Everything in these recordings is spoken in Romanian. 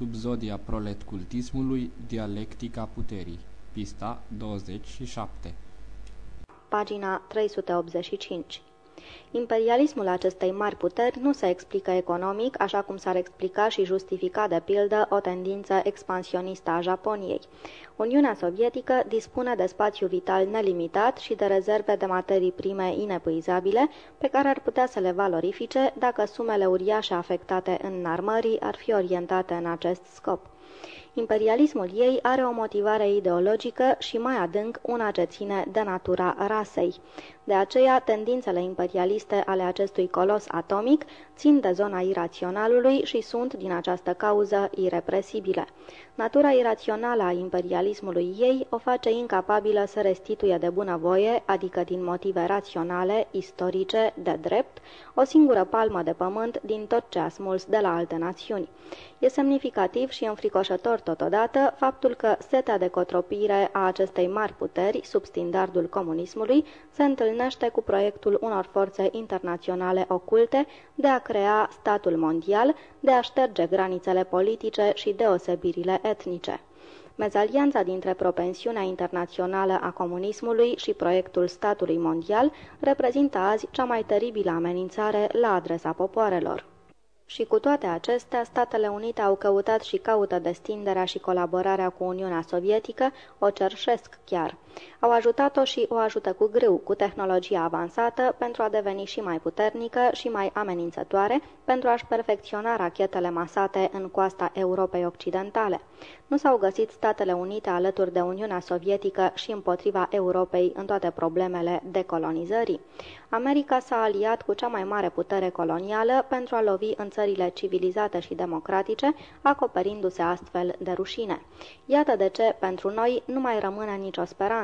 Subzodia proletcultismului, dialectica puterii. Pista 27 Pagina 385 Imperialismul acestei mari puteri nu se explică economic, așa cum s-ar explica și justifica de pildă o tendință expansionistă a Japoniei. Uniunea Sovietică dispune de spațiu vital nelimitat și de rezerve de materii prime inepuizabile, pe care ar putea să le valorifice dacă sumele uriașe afectate în înarmării ar fi orientate în acest scop. Imperialismul ei are o motivare ideologică și mai adânc una ce ține de natura rasei. De aceea, tendințele imperialiste ale acestui colos atomic țin de zona iraționalului și sunt, din această cauză, irepresibile. Natura irațională a imperialismului ei o face incapabilă să restituie de bunăvoie, adică din motive raționale, istorice, de drept, o singură palmă de pământ din tot ce a smuls de la alte națiuni. E semnificativ și înfricoșător totodată faptul că setea de cotropire a acestei mari puteri, sub standardul comunismului, se întâlnește cu proiectul unor forțe internaționale oculte de a crea statul mondial, de a șterge granițele politice și deosebirile etnice. Mezalianța dintre propensiunea internațională a comunismului și proiectul statului mondial reprezintă azi cea mai teribilă amenințare la adresa popoarelor. Și cu toate acestea, Statele Unite au căutat și caută destinderea și colaborarea cu Uniunea Sovietică, o cerșesc chiar. Au ajutat-o și o ajută cu grâu, cu tehnologia avansată, pentru a deveni și mai puternică și mai amenințătoare, pentru a-și perfecționa rachetele masate în coasta Europei Occidentale. Nu s-au găsit Statele Unite alături de Uniunea Sovietică și împotriva Europei în toate problemele decolonizării. America s-a aliat cu cea mai mare putere colonială pentru a lovi în țările civilizate și democratice, acoperindu-se astfel de rușine. Iată de ce, pentru noi, nu mai rămâne nicio speranță.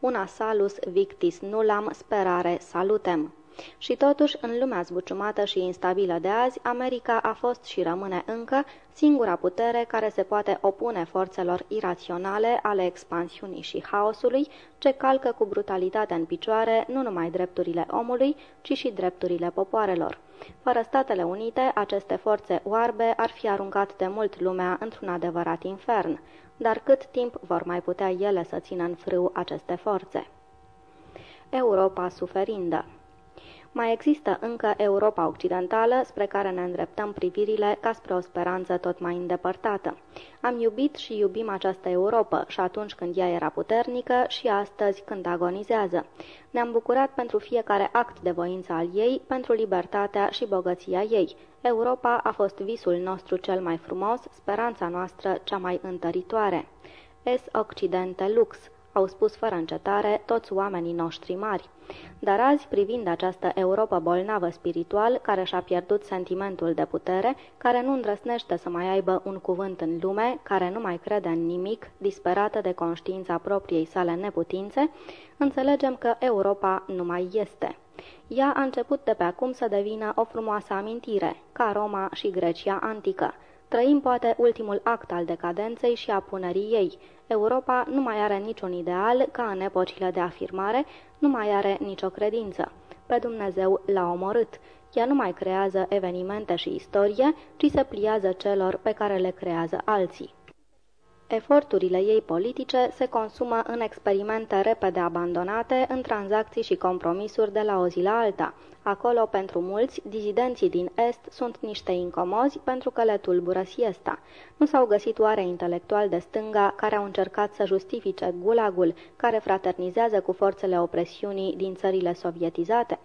Una salus victis nullam sperare salutem. Și totuși, în lumea zbuciumată și instabilă de azi, America a fost și rămâne încă singura putere care se poate opune forțelor iraționale ale expansiunii și haosului, ce calcă cu brutalitate în picioare nu numai drepturile omului, ci și drepturile popoarelor. Fără Statele Unite, aceste forțe oarbe ar fi aruncat de mult lumea într-un adevărat infern. Dar cât timp vor mai putea ele să țină în frâu aceste forțe? Europa suferindă mai există încă Europa Occidentală, spre care ne îndreptăm privirile ca spre o speranță tot mai îndepărtată. Am iubit și iubim această Europa și atunci când ea era puternică și astăzi când agonizează. Ne-am bucurat pentru fiecare act de voință al ei, pentru libertatea și bogăția ei. Europa a fost visul nostru cel mai frumos, speranța noastră cea mai întăritoare. Es Occidente Lux au spus fără încetare toți oamenii noștri mari. Dar azi, privind această Europa bolnavă spiritual, care și-a pierdut sentimentul de putere, care nu îndrăsnește să mai aibă un cuvânt în lume, care nu mai crede în nimic, disperată de conștiința propriei sale neputințe, înțelegem că Europa nu mai este. Ea a început de pe acum să devină o frumoasă amintire, ca Roma și Grecia antică. Trăim poate ultimul act al decadenței și a punerii ei, Europa nu mai are niciun ideal ca în epocile de afirmare, nu mai are nicio credință. Pe Dumnezeu l-a omorât. Ea nu mai creează evenimente și istorie, ci se pliază celor pe care le creează alții. Eforturile ei politice se consumă în experimente repede abandonate, în tranzacții și compromisuri de la o zi la alta. Acolo, pentru mulți, dizidenții din Est sunt niște incomozi pentru că le tulbură siesta. Nu s-au găsit oare intelectuali de stânga care au încercat să justifice gulagul, care fraternizează cu forțele opresiunii din țările sovietizate?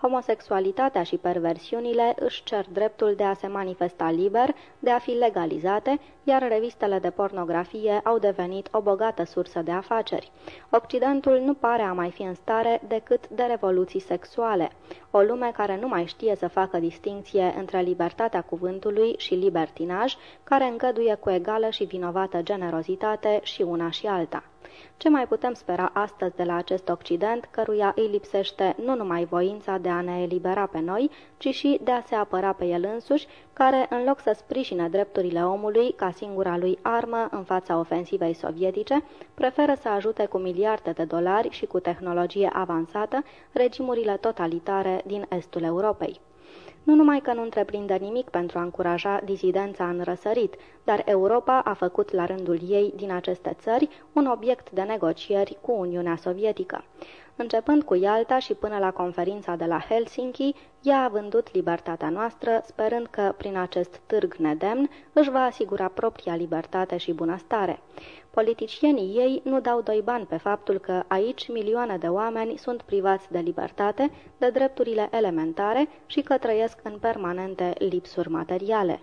Homosexualitatea și perversiunile își cer dreptul de a se manifesta liber, de a fi legalizate, iar revistele de pornografie au devenit o bogată sursă de afaceri. Occidentul nu pare a mai fi în stare decât de revoluții sexuale. O lume care nu mai știe să facă distinție între libertatea cuvântului și libertinaj, care îngăduie cu egală și vinovată generozitate și una și alta. Ce mai putem spera astăzi de la acest Occident, căruia îi lipsește nu numai voința de a ne elibera pe noi, ci și de a se apăra pe el însuși, care, în loc să sprijine drepturile omului ca singura lui armă în fața ofensivei sovietice, preferă să ajute cu miliarde de dolari și cu tehnologie avansată regimurile totalitare din estul Europei. Nu numai că nu întreprinde nimic pentru a încuraja dizidența în răsărit, dar Europa a făcut la rândul ei din aceste țări un obiect de negocieri cu Uniunea Sovietică. Începând cu Ialta și până la conferința de la Helsinki, ea a vândut libertatea noastră, sperând că, prin acest târg nedemn, își va asigura propria libertate și bunăstare. Politicienii ei nu dau doi bani pe faptul că aici milioane de oameni sunt privați de libertate, de drepturile elementare și că trăiesc în permanente lipsuri materiale.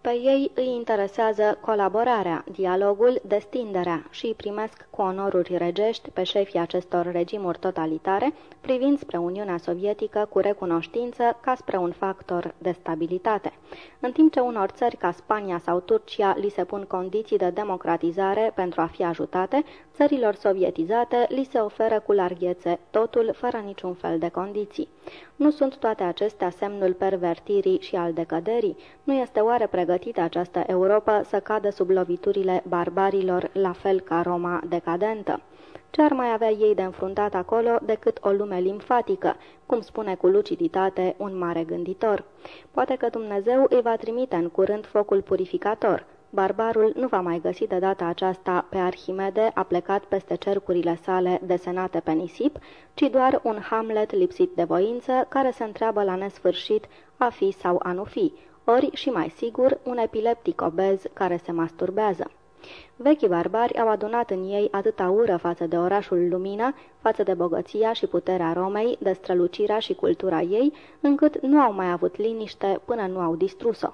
Pe ei îi interesează colaborarea, dialogul, destinderea și îi primesc cu onoruri regești pe șefii acestor regimuri totalitare, privind spre Uniunea Sovietică cu recunoștință ca spre un factor de stabilitate. În timp ce unor țări ca Spania sau Turcia li se pun condiții de democratizare pentru a fi ajutate, țărilor sovietizate li se oferă cu larghețe totul fără niciun fel de condiții. Nu sunt toate acestea semnul pervertirii și al decăderii? Nu este oare pregătită această Europa să cadă sub loviturile barbarilor, la fel ca Roma decadentă? Ce ar mai avea ei de înfruntat acolo decât o lume limfatică, cum spune cu luciditate un mare gânditor? Poate că Dumnezeu îi va trimite în curând focul purificator, Barbarul nu va mai găsi de data aceasta pe Arhimede a plecat peste cercurile sale desenate pe nisip, ci doar un Hamlet lipsit de voință care se întreabă la nesfârșit a fi sau a nu fi, ori și mai sigur un epileptic obez care se masturbează. Vechii barbari au adunat în ei atâta ură față de orașul Lumina, față de bogăția și puterea Romei, de strălucirea și cultura ei, încât nu au mai avut liniște până nu au distrus-o.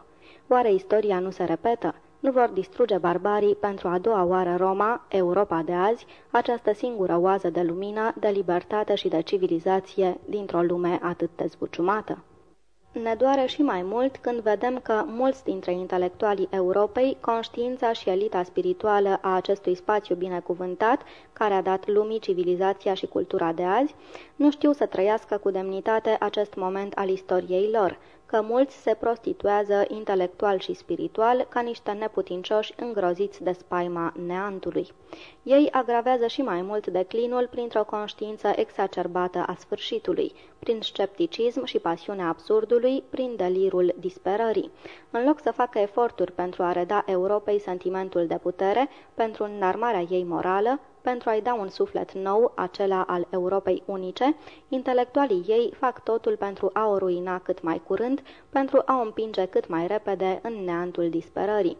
Oare istoria nu se repetă? Nu vor distruge barbarii pentru a doua oară Roma, Europa de azi, această singură oază de lumină, de libertate și de civilizație dintr-o lume atât de zbuciumată. Ne doare și mai mult când vedem că mulți dintre intelectualii Europei, conștiința și elita spirituală a acestui spațiu binecuvântat, care a dat lumii civilizația și cultura de azi, nu știu să trăiască cu demnitate acest moment al istoriei lor, că mulți se prostituează intelectual și spiritual ca niște neputincioși îngroziți de spaima neantului. Ei agravează și mai mult declinul printr-o conștiință exacerbată a sfârșitului, prin scepticism și pasiunea absurdului, prin delirul disperării. În loc să facă eforturi pentru a reda Europei sentimentul de putere, pentru înarmarea ei morală, pentru a-i da un suflet nou, acela al Europei unice, intelectualii ei fac totul pentru a o ruina cât mai curând, pentru a o împinge cât mai repede în neantul disperării.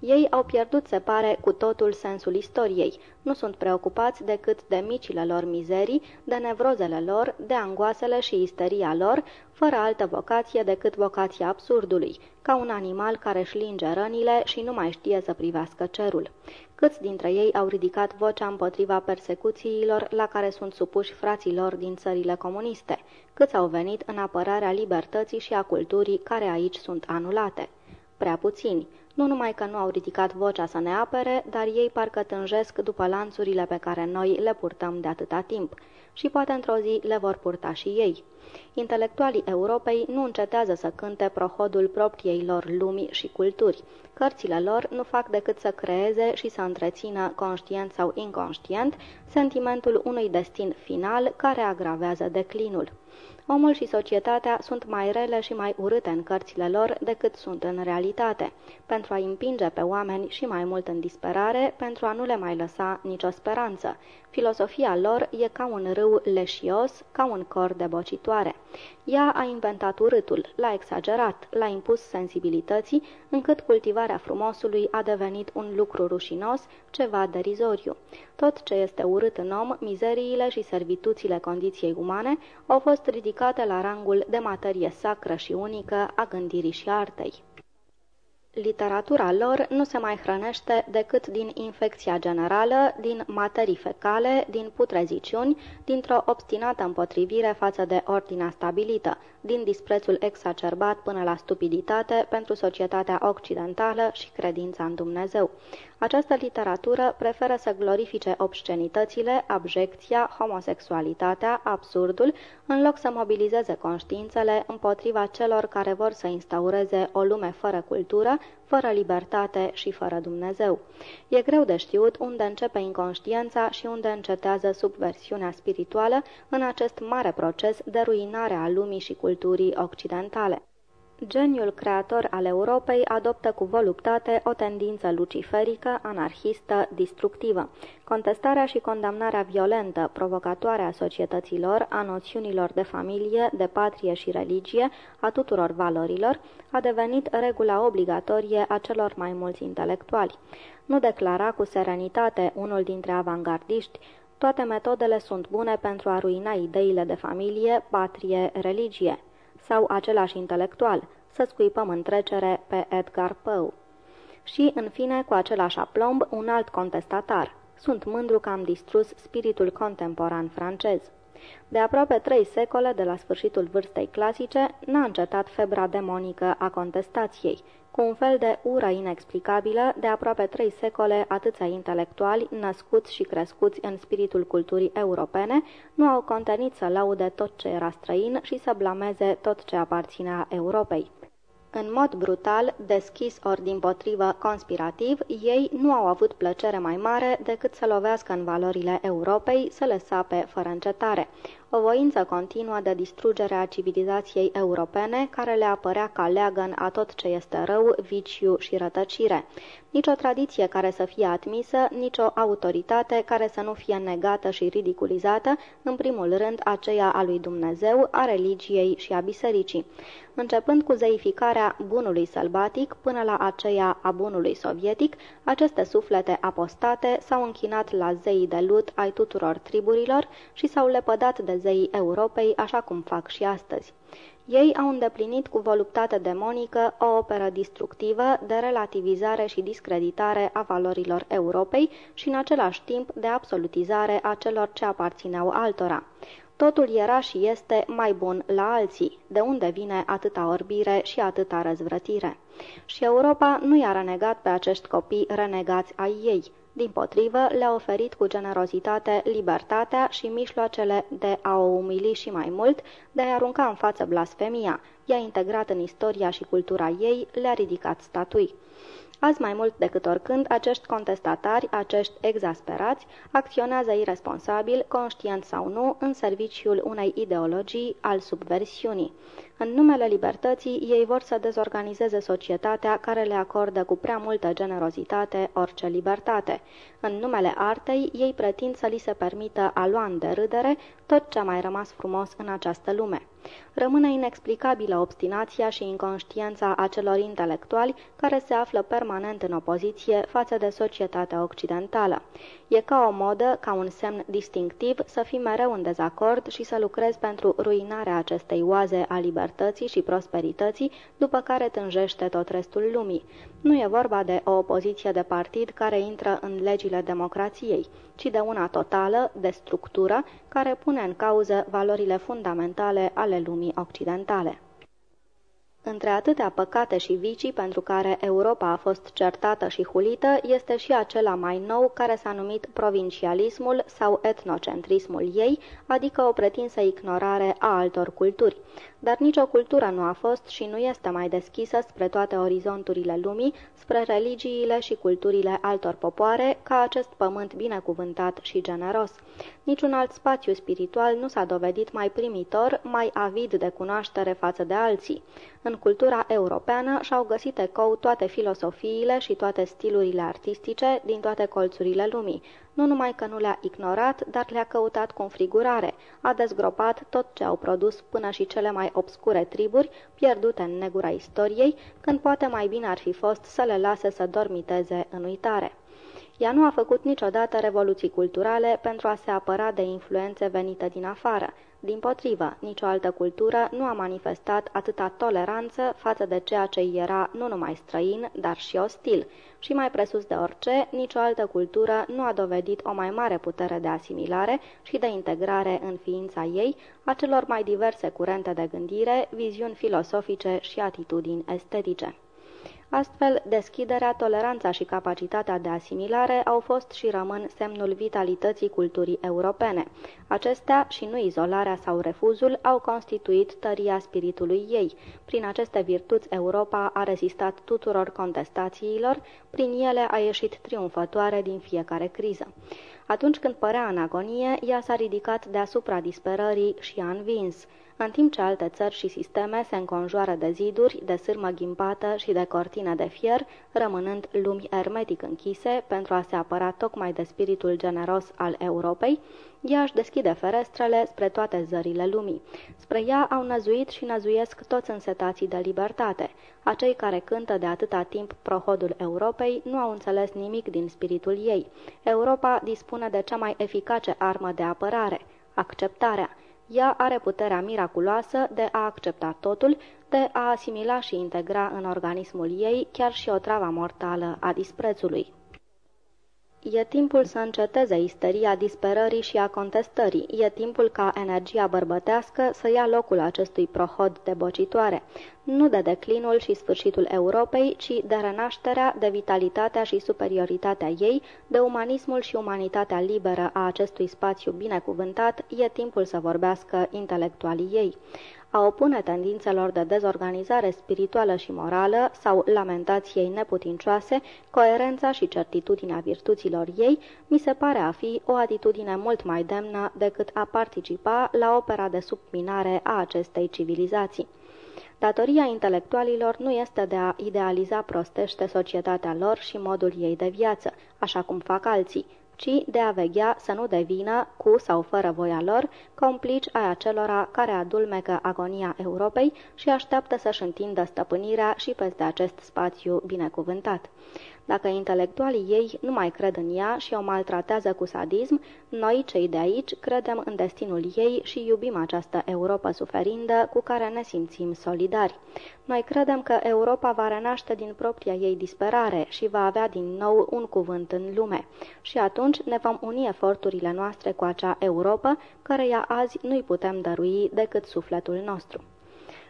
Ei au pierdut, se pare, cu totul sensul istoriei. Nu sunt preocupați decât de micile lor mizerii, de nevrozele lor, de angoasele și isteria lor, fără altă vocație decât vocația absurdului, ca un animal care își linge rănile și nu mai știe să privească cerul. Câți dintre ei au ridicat vocea împotriva persecuțiilor la care sunt supuși fraților din țările comuniste? Câți au venit în apărarea libertății și a culturii care aici sunt anulate? Prea puțini. Nu numai că nu au ridicat vocea să ne apere, dar ei parcă tânjesc după lanțurile pe care noi le purtăm de atâta timp. Și poate într-o zi le vor purta și ei. Intelectualii Europei nu încetează să cânte prohodul propriei lor lumi și culturi. Cărțile lor nu fac decât să creeze și să întrețină, conștient sau inconștient, sentimentul unui destin final care agravează declinul. Omul și societatea sunt mai rele și mai urâte în cărțile lor decât sunt în realitate, pentru a împinge pe oameni și mai mult în disperare, pentru a nu le mai lăsa nicio speranță. Filosofia lor e ca un râu leșios, ca un cor de bocitoare. Ea a inventat urâtul, l-a exagerat, l-a impus sensibilității, încât cultivarea frumosului a devenit un lucru rușinos, ceva derizoriu. Tot ce este urât în om, mizeriile și servituțile condiției umane, au fost ridicate la rangul de materie sacră și unică a gândirii și artei. Literatura lor nu se mai hrănește decât din infecția generală, din materii fecale, din putreziciuni, dintr-o obstinată împotrivire față de ordinea stabilită, din disprețul exacerbat până la stupiditate pentru societatea occidentală și credința în Dumnezeu. Această literatură preferă să glorifice obscenitățile, abjecția, homosexualitatea, absurdul, în loc să mobilizeze conștiințele împotriva celor care vor să instaureze o lume fără cultură, fără libertate și fără Dumnezeu. E greu de știut unde începe inconștiența și unde încetează subversiunea spirituală în acest mare proces de ruinare a lumii și culturii occidentale. Geniul creator al Europei adoptă cu voluptate o tendință luciferică, anarhistă, destructivă. Contestarea și condamnarea violentă, provocatoare a societăților, a noțiunilor de familie, de patrie și religie, a tuturor valorilor, a devenit regula obligatorie a celor mai mulți intelectuali. Nu declara cu serenitate unul dintre avangardiști, toate metodele sunt bune pentru a ruina ideile de familie, patrie, religie sau același intelectual, să scuipăm în trecere pe Edgar Poe. Și, în fine, cu același aplomb, un alt contestatar. Sunt mândru că am distrus spiritul contemporan francez. De aproape trei secole de la sfârșitul vârstei clasice, n-a încetat febra demonică a contestației, cu un fel de ură inexplicabilă de aproape trei secole atâția intelectuali născuți și crescuți în spiritul culturii europene nu au contenit să laude tot ce era străin și să blameze tot ce aparținea Europei. În mod brutal, deschis ori din potrivă conspirativ, ei nu au avut plăcere mai mare decât să lovească în valorile Europei, să le sape fără încetare o voință continuă de distrugere a civilizației europene, care le apărea ca leagăn a tot ce este rău, viciu și rătăcire. Nici o tradiție care să fie admisă, nici o autoritate care să nu fie negată și ridiculizată, în primul rând aceea a lui Dumnezeu, a religiei și a bisericii. Începând cu zeificarea bunului sălbatic până la aceea a bunului sovietic, aceste suflete apostate s-au închinat la zeii de lut ai tuturor triburilor și s-au lepădat de zeii Europei, așa cum fac și astăzi. Ei au îndeplinit cu voluptate demonică o operă distructivă de relativizare și discreditare a valorilor Europei și în același timp de absolutizare a celor ce aparțineau altora. Totul era și este mai bun la alții, de unde vine atâta orbire și atâta răzvrătire. Și Europa nu i-a renegat pe acești copii renegați ai ei, din potrivă, le-a oferit cu generozitate libertatea și mijloacele de a o umili și mai mult, de a arunca în față blasfemia, i-a integrat în istoria și cultura ei, le-a ridicat statui. Azi mai mult decât oricând, acești contestatari, acești exasperați, acționează irresponsabil, conștient sau nu, în serviciul unei ideologii al subversiunii. În numele libertății, ei vor să dezorganizeze societatea care le acordă cu prea multă generozitate orice libertate. În numele artei, ei pretind să li se permită a lua în derâdere tot ce a mai rămas frumos în această lume. Rămâne inexplicabilă obstinația și inconștiența acelor intelectuali care se află permanent în opoziție față de societatea occidentală. E ca o modă, ca un semn distinctiv, să fii mereu în dezacord și să lucrezi pentru ruinarea acestei oaze a libertății și prosperității, după care tânjește tot restul lumii. Nu e vorba de o opoziție de partid care intră în legile democrației, ci de una totală, de structură, care pune în cauză valorile fundamentale ale lumii occidentale. Între atâtea păcate și vicii pentru care Europa a fost certată și hulită, este și acela mai nou care s-a numit provincialismul sau etnocentrismul ei, adică o pretinsă ignorare a altor culturi dar nicio cultură nu a fost și nu este mai deschisă spre toate orizonturile lumii, spre religiile și culturile altor popoare, ca acest pământ binecuvântat și generos. Niciun alt spațiu spiritual nu s-a dovedit mai primitor, mai avid de cunoaștere față de alții. În cultura europeană și-au găsit ecou toate filosofiile și toate stilurile artistice din toate colțurile lumii, nu numai că nu le-a ignorat, dar le-a căutat cu înfrigurare, a dezgropat tot ce au produs până și cele mai obscure triburi, pierdute în negura istoriei, când poate mai bine ar fi fost să le lase să dormiteze în uitare. Ea nu a făcut niciodată revoluții culturale pentru a se apăra de influențe venite din afară. Din potrivă, nicio altă cultură nu a manifestat atâta toleranță față de ceea ce era nu numai străin, dar și ostil. Și mai presus de orice, nicio altă cultură nu a dovedit o mai mare putere de asimilare și de integrare în ființa ei a celor mai diverse curente de gândire, viziuni filosofice și atitudini estetice. Astfel, deschiderea, toleranța și capacitatea de asimilare au fost și rămân semnul vitalității culturii europene. Acestea, și nu izolarea sau refuzul, au constituit tăria spiritului ei. Prin aceste virtuți, Europa a rezistat tuturor contestațiilor, prin ele a ieșit triumfătoare din fiecare criză. Atunci când părea în agonie, ea s-a ridicat deasupra disperării și a învins în timp ce alte țări și sisteme se înconjoară de ziduri, de sârmă ghimpată și de cortine de fier, rămânând lumi hermetic închise pentru a se apăra tocmai de spiritul generos al Europei, ea își deschide ferestrele spre toate zările lumii. Spre ea au năzuit și năzuiesc toți însetații de libertate. Acei care cântă de atâta timp prohodul Europei nu au înțeles nimic din spiritul ei. Europa dispune de cea mai eficace armă de apărare, acceptarea. Ea are puterea miraculoasă de a accepta totul, de a asimila și integra în organismul ei chiar și o travă mortală a disprețului. E timpul să înceteze isteria disperării și a contestării. E timpul ca energia bărbătească să ia locul acestui prohod de bocitoare, nu de declinul și sfârșitul Europei, ci de renașterea, de vitalitatea și superioritatea ei, de umanismul și umanitatea liberă a acestui spațiu binecuvântat, e timpul să vorbească intelectualii ei a opune tendințelor de dezorganizare spirituală și morală sau lamentației neputincioase, coerența și certitudinea virtuților ei, mi se pare a fi o atitudine mult mai demnă decât a participa la opera de subminare a acestei civilizații. Datoria intelectualilor nu este de a idealiza prostește societatea lor și modul ei de viață, așa cum fac alții, ci de a veghea să nu devină, cu sau fără voia lor, complici ai acelora care adulmecă agonia Europei și așteaptă să-și întindă stăpânirea și peste acest spațiu binecuvântat. Dacă intelectualii ei nu mai cred în ea și o maltratează cu sadism, noi, cei de aici, credem în destinul ei și iubim această Europa suferindă cu care ne simțim solidari. Noi credem că Europa va renaște din propria ei disperare și va avea din nou un cuvânt în lume. Și atunci ne vom uni eforturile noastre cu acea Europa, căreia azi nu-i putem dărui decât sufletul nostru.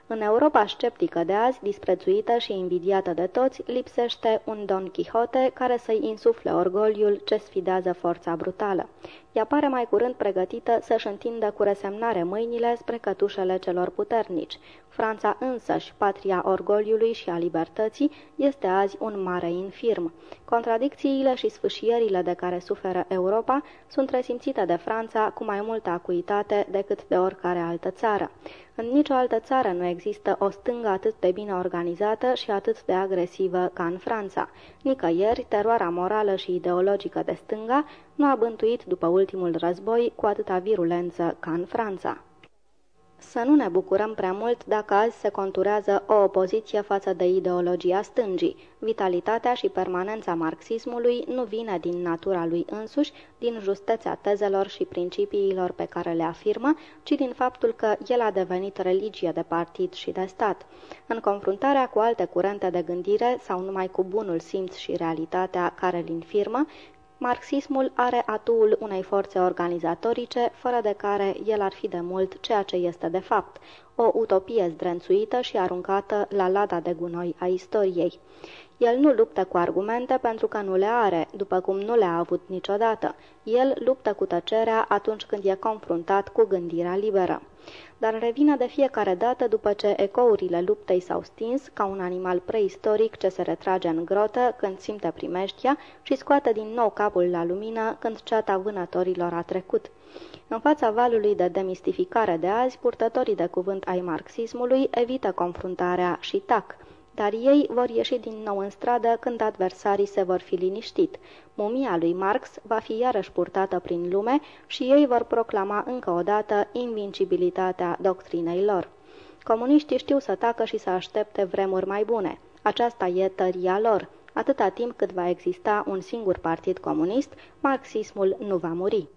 În Europa sceptică de azi, disprețuită și invidiată de toți, lipsește un Don Quixote care să-i insufle orgoliul ce sfidează forța brutală. Ea pare mai curând pregătită să-și întindă cu resemnare mâinile spre cătușele celor puternici. Franța însăși, patria orgoliului și a libertății, este azi un mare infirm. Contradicțiile și sfâșierile de care suferă Europa sunt resimțite de Franța cu mai multă acuitate decât de oricare altă țară. În nicio altă țară nu există o stângă atât de bine organizată și atât de agresivă ca în Franța. Nicăieri, teroarea morală și ideologică de stânga nu a bântuit după ultimul război cu atâta virulență ca în Franța. Să nu ne bucurăm prea mult dacă azi se conturează o opoziție față de ideologia stângii. Vitalitatea și permanența marxismului nu vine din natura lui însuși, din justețea tezelor și principiilor pe care le afirmă, ci din faptul că el a devenit religie de partid și de stat. În confruntarea cu alte curente de gândire sau numai cu bunul simț și realitatea care îl infirmă, Marxismul are atuul unei forțe organizatorice, fără de care el ar fi de mult ceea ce este de fapt, o utopie zdrențuită și aruncată la lada de gunoi a istoriei. El nu luptă cu argumente pentru că nu le are, după cum nu le-a avut niciodată. El luptă cu tăcerea atunci când e confruntat cu gândirea liberă dar revine de fiecare dată după ce ecourile luptei s-au stins, ca un animal preistoric ce se retrage în grotă când simte primeștia și scoate din nou capul la lumină când ceata vânătorilor a trecut. În fața valului de demistificare de azi, purtătorii de cuvânt ai marxismului evită confruntarea și tac dar ei vor ieși din nou în stradă când adversarii se vor fi liniștit. Mumia lui Marx va fi iarăși purtată prin lume și ei vor proclama încă o dată invincibilitatea doctrinei lor. Comuniștii știu să tacă și să aștepte vremuri mai bune. Aceasta e tăria lor. Atâta timp cât va exista un singur partid comunist, marxismul nu va muri.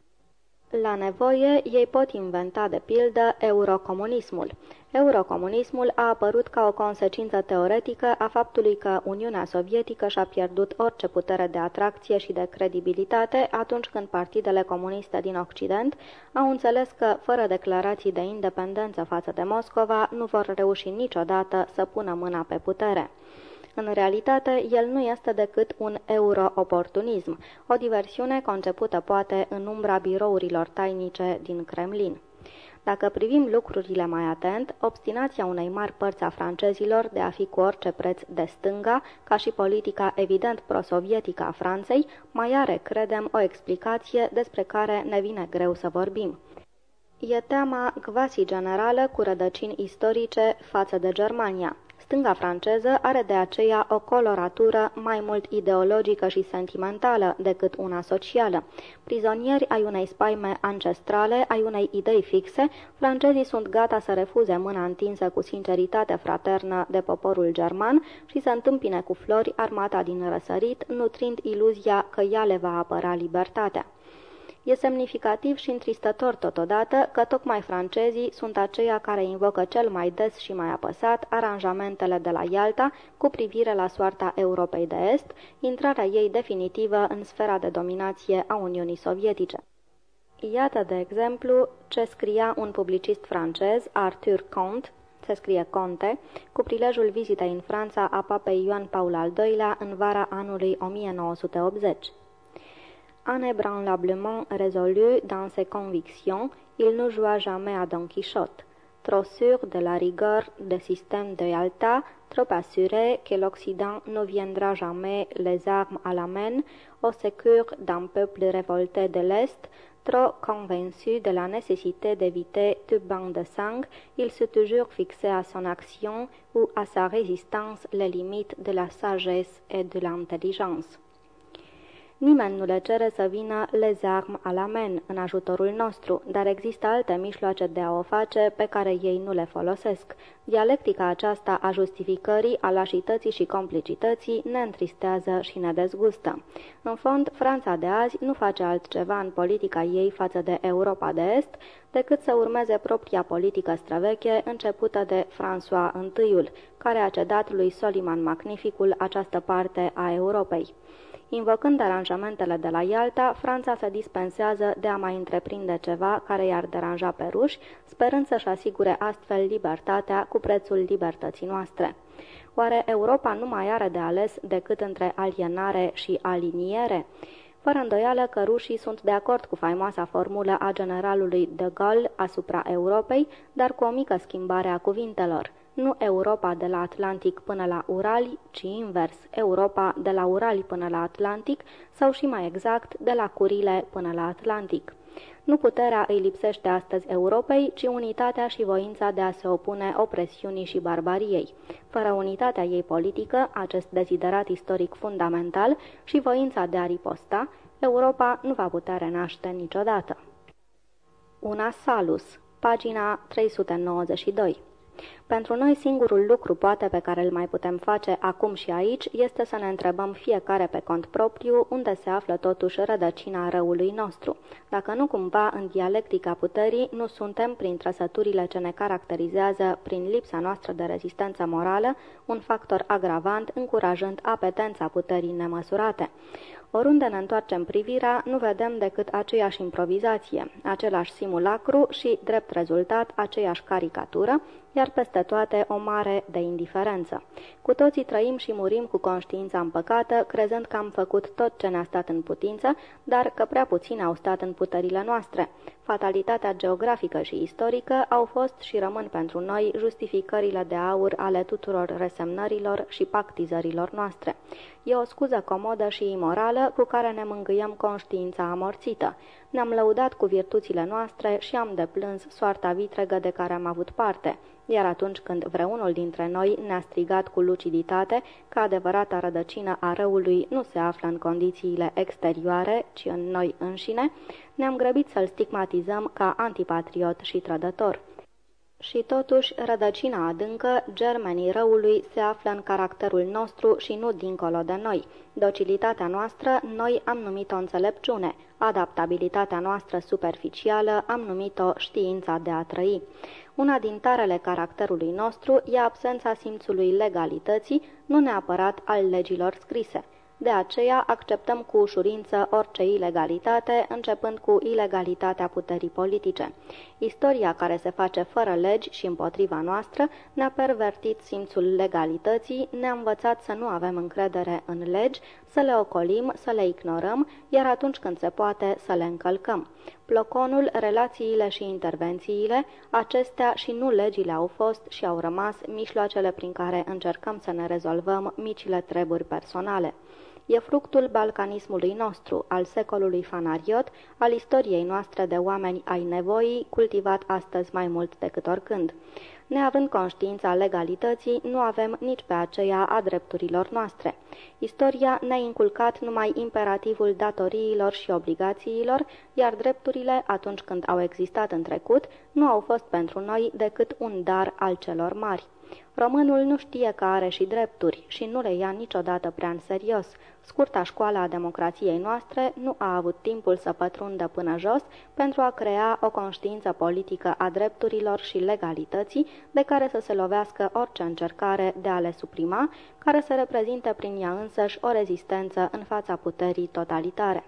La nevoie, ei pot inventa de pildă eurocomunismul. Eurocomunismul a apărut ca o consecință teoretică a faptului că Uniunea Sovietică și-a pierdut orice putere de atracție și de credibilitate atunci când partidele comuniste din Occident au înțeles că, fără declarații de independență față de Moscova, nu vor reuși niciodată să pună mâna pe putere. În realitate, el nu este decât un euro-oportunism, o diversiune concepută poate în umbra birourilor tainice din Kremlin. Dacă privim lucrurile mai atent, obstinația unei mari părți a francezilor de a fi cu orice preț de stânga, ca și politica evident prosovietică a Franței, mai are, credem, o explicație despre care ne vine greu să vorbim. E teama quasi generală cu rădăcini istorice față de Germania. Stânga franceză are de aceea o coloratură mai mult ideologică și sentimentală decât una socială. Prizonieri ai unei spaime ancestrale, ai unei idei fixe, francezii sunt gata să refuze mâna întinsă cu sinceritate fraternă de poporul german și să întâmpine cu flori armata din răsărit, nutrind iluzia că ea le va apăra libertatea. E semnificativ și întristător totodată că tocmai francezii sunt aceia care invocă cel mai des și mai apăsat aranjamentele de la Ialta cu privire la soarta Europei de Est, intrarea ei definitivă în sfera de dominație a Uniunii Sovietice. Iată, de exemplu, ce scria un publicist francez, Arthur Comte, se scrie Conte, cu prilejul vizitei în Franța a papei Ioan Paul al II-lea în vara anului 1980. Inébranlablement résolu dans ses convictions, il ne joua jamais à Don Quichotte. Trop sûr de la rigueur des systèmes de Yalta, trop assuré que l'Occident ne viendra jamais les armes à la main au secours d'un peuple révolté de l'Est, trop convaincu de la nécessité d'éviter tout bain de sang, il s'est toujours fixé à son action ou à sa résistance les limites de la sagesse et de l'intelligence. Nimeni nu le cere să vină les armes à la main în ajutorul nostru, dar există alte mijloace de a o face pe care ei nu le folosesc. Dialectica aceasta a justificării, a lașității și complicității ne întristează și ne dezgustă. În fond, Franța de azi nu face altceva în politica ei față de Europa de Est decât să urmeze propria politică străveche începută de François I, care a cedat lui Soliman Magnificul această parte a Europei. Invocând aranjamentele de la Ialta, Franța se dispensează de a mai întreprinde ceva care i-ar deranja pe ruși, sperând să-și asigure astfel libertatea cu prețul libertății noastre. Oare Europa nu mai are de ales decât între alienare și aliniere? Fără îndoială că rușii sunt de acord cu faimoasa formulă a generalului de Gaulle asupra Europei, dar cu o mică schimbare a cuvintelor – nu Europa de la Atlantic până la Urali, ci invers, Europa de la Urali până la Atlantic sau și mai exact, de la Curile până la Atlantic. Nu puterea îi lipsește astăzi Europei, ci unitatea și voința de a se opune opresiunii și barbariei. Fără unitatea ei politică, acest deziderat istoric fundamental și voința de a riposta, Europa nu va putea renaște niciodată. Una Salus, pagina 392 pentru noi singurul lucru poate pe care îl mai putem face acum și aici este să ne întrebăm fiecare pe cont propriu unde se află totuși rădăcina răului nostru. Dacă nu cumva în dialectica puterii nu suntem prin trăsăturile ce ne caracterizează prin lipsa noastră de rezistență morală un factor agravant încurajând apetența puterii nemăsurate. Oriunde ne întoarcem privirea, nu vedem decât aceeași improvizație, același simulacru și, drept rezultat, aceeași caricatură, iar peste toate o mare de indiferență. Cu toții trăim și murim cu conștiința împăcată, crezând că am făcut tot ce ne-a stat în putință, dar că prea puține au stat în puterile noastre. Fatalitatea geografică și istorică au fost și rămân pentru noi justificările de aur ale tuturor resemnărilor și pactizărilor noastre. E o scuză comodă și imorală cu care ne mângâiem conștiința amorțită. Ne-am lăudat cu virtuțile noastre și am deplâns soarta vitregă de care am avut parte iar atunci când vreunul dintre noi ne-a strigat cu luciditate că adevărata rădăcină a răului nu se află în condițiile exterioare, ci în noi înșine, ne-am grăbit să-l stigmatizăm ca antipatriot și trădător. Și totuși, rădăcina adâncă, germenii răului, se află în caracterul nostru și nu dincolo de noi. Docilitatea noastră, noi am numit-o înțelepciune, adaptabilitatea noastră superficială, am numit-o știința de a trăi. Una din tarele caracterului nostru e absența simțului legalității, nu neapărat al legilor scrise. De aceea acceptăm cu ușurință orice ilegalitate, începând cu ilegalitatea puterii politice. Istoria care se face fără legi și împotriva noastră ne-a pervertit simțul legalității, ne-a învățat să nu avem încredere în legi, să le ocolim, să le ignorăm, iar atunci când se poate să le încălcăm. Ploconul, relațiile și intervențiile, acestea și nu legile au fost și au rămas mijloacele prin care încercăm să ne rezolvăm micile treburi personale. E fructul balcanismului nostru, al secolului fanariot, al istoriei noastre de oameni ai nevoii, cultivat astăzi mai mult decât oricând. Neavând conștiința legalității, nu avem nici pe aceea a drepturilor noastre. Istoria ne-a inculcat numai imperativul datoriilor și obligațiilor, iar drepturile, atunci când au existat în trecut, nu au fost pentru noi decât un dar al celor mari. Românul nu știe că are și drepturi și nu le ia niciodată prea în serios. Scurta școală a democrației noastre nu a avut timpul să pătrundă până jos pentru a crea o conștiință politică a drepturilor și legalității de care să se lovească orice încercare de a le suprima, care să reprezinte prin ea însăși o rezistență în fața puterii totalitare.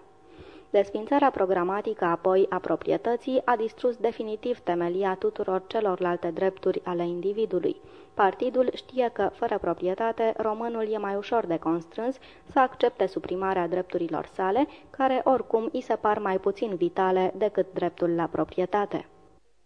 Desfințarea programatică apoi a proprietății a distrus definitiv temelia tuturor celorlalte drepturi ale individului. Partidul știe că, fără proprietate, românul e mai ușor de constrâns să accepte suprimarea drepturilor sale, care oricum îi se par mai puțin vitale decât dreptul la proprietate.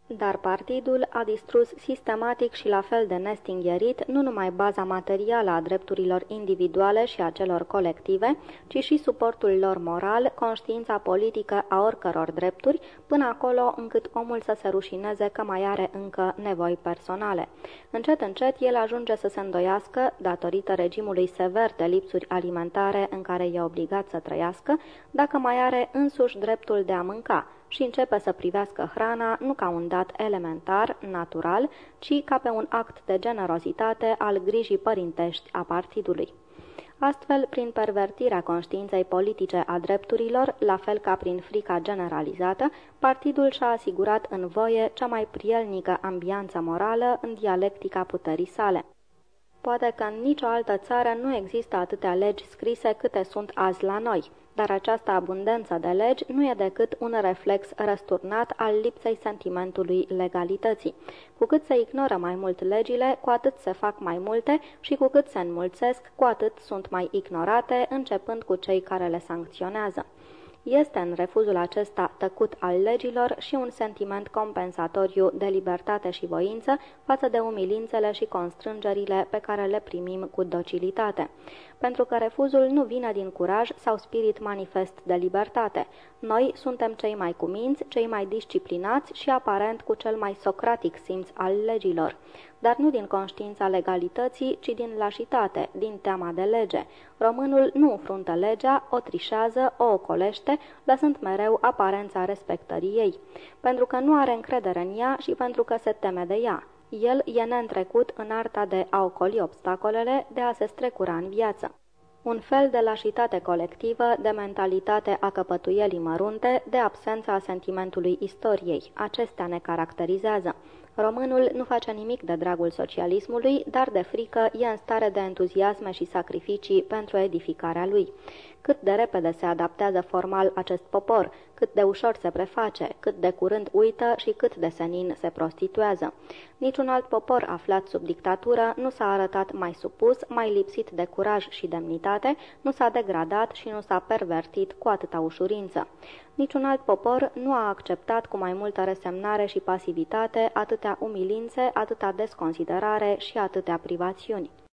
Dar partidul a distrus sistematic și la fel de nestingherit nu numai baza materială a drepturilor individuale și a celor colective, ci și suportul lor moral, conștiința politică a oricăror drepturi, până acolo încât omul să se rușineze că mai are încă nevoi personale. Încet, încet, el ajunge să se îndoiască, datorită regimului sever de lipsuri alimentare în care e obligat să trăiască, dacă mai are însuși dreptul de a mânca, și începe să privească hrana nu ca un dat elementar, natural, ci ca pe un act de generozitate al grijii părintești a partidului. Astfel, prin pervertirea conștiinței politice a drepturilor, la fel ca prin frica generalizată, partidul și-a asigurat în voie cea mai prielnică ambianță morală în dialectica puterii sale. Poate că în nicio altă țară nu există atâtea legi scrise câte sunt azi la noi, dar această abundență de legi nu e decât un reflex răsturnat al lipsei sentimentului legalității. Cu cât se ignoră mai mult legile, cu atât se fac mai multe și cu cât se înmulțesc, cu atât sunt mai ignorate, începând cu cei care le sancționează. Este în refuzul acesta tăcut al legilor și un sentiment compensatoriu de libertate și voință față de umilințele și constrângerile pe care le primim cu docilitate. Pentru că refuzul nu vine din curaj sau spirit manifest de libertate. Noi suntem cei mai cuminți, cei mai disciplinați și aparent cu cel mai socratic simț al legilor dar nu din conștiința legalității, ci din lașitate, din teama de lege. Românul nu înfruntă legea, o trișează, o ocolește, lăsând mereu aparența respectării ei, pentru că nu are încredere în ea și pentru că se teme de ea. El e neîntrecut în arta de a ocoli obstacolele, de a se strecura în viață un fel de lașitate colectivă, de mentalitate a căpătuielii mărunte, de absența sentimentului istoriei. Acestea ne caracterizează. Românul nu face nimic de dragul socialismului, dar de frică e în stare de entuziasme și sacrificii pentru edificarea lui. Cât de repede se adaptează formal acest popor, cât de ușor se preface, cât de curând uită și cât de senin se prostituează. Niciun alt popor aflat sub dictatură nu s-a arătat mai supus, mai lipsit de curaj și demnitate, nu s-a degradat și nu s-a pervertit cu atâta ușurință. Niciun alt popor nu a acceptat cu mai multă resemnare și pasivitate atâtea umilințe, atâta desconsiderare și atâtea privațiuni.